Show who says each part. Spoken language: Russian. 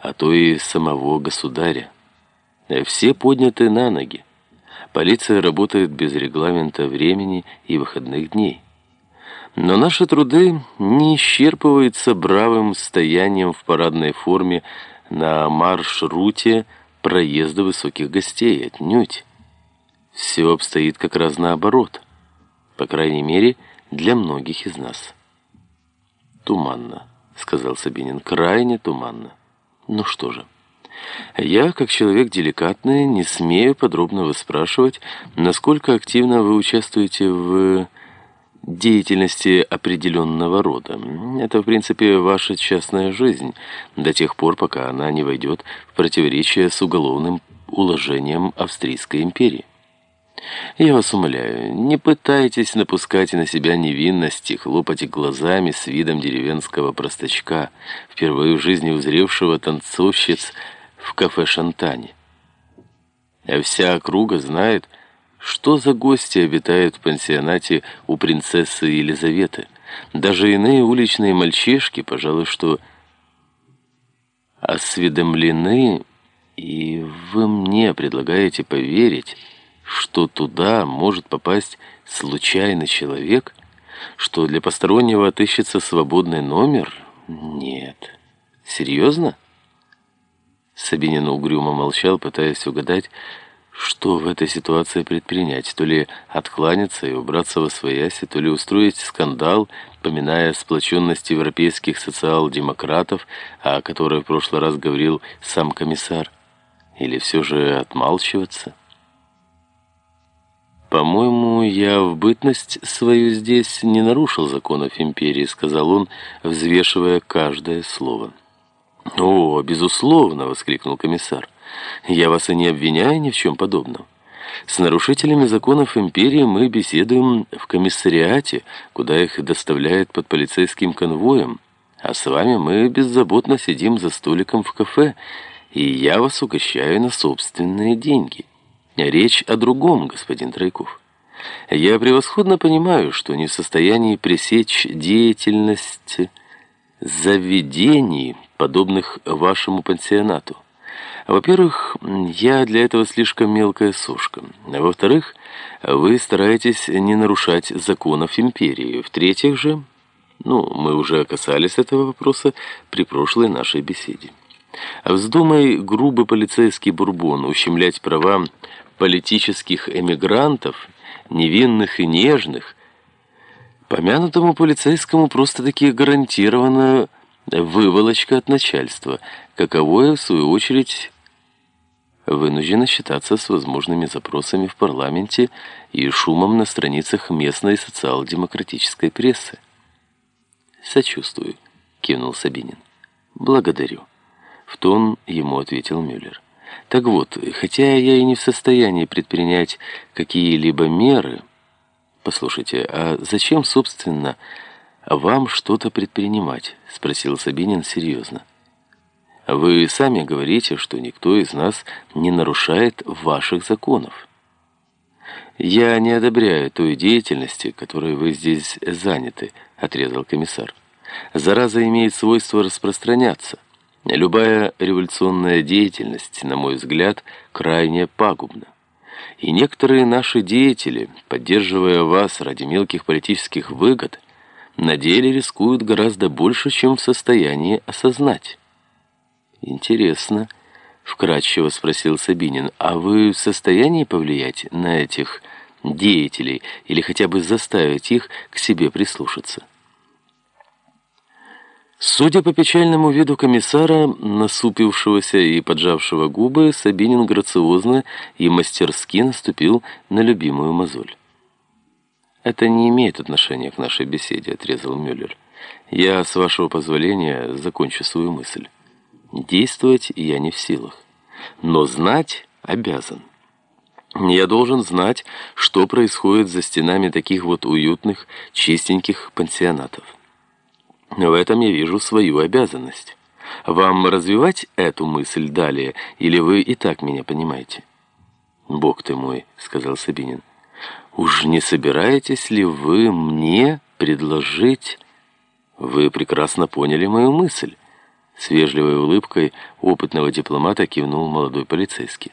Speaker 1: а то и самого государя. Все подняты на ноги. Полиция работает без регламента времени и выходных дней. Но наши труды не исчерпываются бравым стоянием в парадной форме на маршруте проезда высоких гостей. Отнюдь. Все обстоит как раз наоборот. По крайней мере, для многих из нас. «Туманно», — сказал Сабинин, — «крайне туманно». «Ну что же». Я, как человек деликатный, не смею подробно выспрашивать, насколько активно вы участвуете в деятельности определенного рода. Это, в принципе, ваша частная жизнь, до тех пор, пока она не войдет в противоречие с уголовным уложением Австрийской империи. Я вас умоляю, не пытайтесь напускать на себя невинность и хлопать глазами с видом деревенского простачка, впервые в жизни узревшего танцовщиц в кафе «Шантане». А вся округа знает, что за гости обитают в пансионате у принцессы Елизаветы. Даже иные уличные мальчишки, пожалуй, что осведомлены, и вы мне предлагаете поверить, что туда может попасть случайный человек, что для постороннего отыщется свободный номер? Нет. Серьезно? Сабинин угрюмо молчал, пытаясь угадать, что в этой ситуации предпринять? То ли откланяться и убраться во свояси, то ли устроить скандал, поминая сплоченность европейских социал-демократов, о которой в прошлый раз говорил сам комиссар. Или все же отмалчиваться? «По-моему, я в бытность свою здесь не нарушил законов империи», сказал он, взвешивая каждое слово. «О, безусловно!» — воскликнул комиссар. «Я вас и не обвиняю ни в чем подобном. С нарушителями законов империи мы беседуем в комиссариате, куда их доставляют под полицейским конвоем, а с вами мы беззаботно сидим за столиком в кафе, и я вас угощаю на собственные деньги. Речь о другом, господин Тройков. Я превосходно понимаю, что не в состоянии пресечь деятельность заведений, подобных вашему пансионату. Во-первых, я для этого слишком мелкая сушка. Во-вторых, вы стараетесь не нарушать законов империи. В-третьих же, ну, мы уже касались этого вопроса при прошлой нашей беседе. Вздумай грубый полицейский бурбон ущемлять права политических эмигрантов, невинных и нежных, помянутому полицейскому просто-таки гарантирована выволочка от начальства, каковое, в свою очередь, вынуждено считаться с возможными запросами в парламенте и шумом на страницах местной социал-демократической прессы. «Сочувствую», — кивнул Сабинин. «Благодарю». В тон ему ответил Мюллер. «Так вот, хотя я и не в состоянии предпринять какие-либо меры...» «Послушайте, а зачем, собственно, вам что-то предпринимать?» — спросил Сабинин серьезно. «Вы сами говорите, что никто из нас не нарушает ваших законов». «Я не одобряю той деятельности, которой вы здесь заняты», — отрезал комиссар. «Зараза имеет свойство распространяться. Любая революционная деятельность, на мой взгляд, крайне пагубна. И некоторые наши деятели, поддерживая вас ради мелких политических выгод, на деле рискуют гораздо больше, чем в состоянии осознать. Интересно, вкратчиво спросил Сабинин, а вы в состоянии повлиять на этих деятелей или хотя бы заставить их к себе прислушаться? Судя по печальному виду комиссара, насупившегося и поджавшего губы, Сабинин грациозно и мастерски наступил на любимую мозоль. «Это не имеет отношения к нашей беседе», — отрезал Мюллер. «Я, с вашего позволения, закончу свою мысль. Действовать я не в силах, но знать обязан. Я должен знать, что происходит за стенами таких вот уютных, чистеньких пансионатов». В этом я вижу свою обязанность. Вам развивать эту мысль далее, или вы и так меня понимаете? «Бог ты мой», — сказал Сабинин. «Уж не собираетесь ли вы мне предложить...» «Вы прекрасно поняли мою мысль», — С вежливой улыбкой опытного дипломата кивнул молодой полицейский.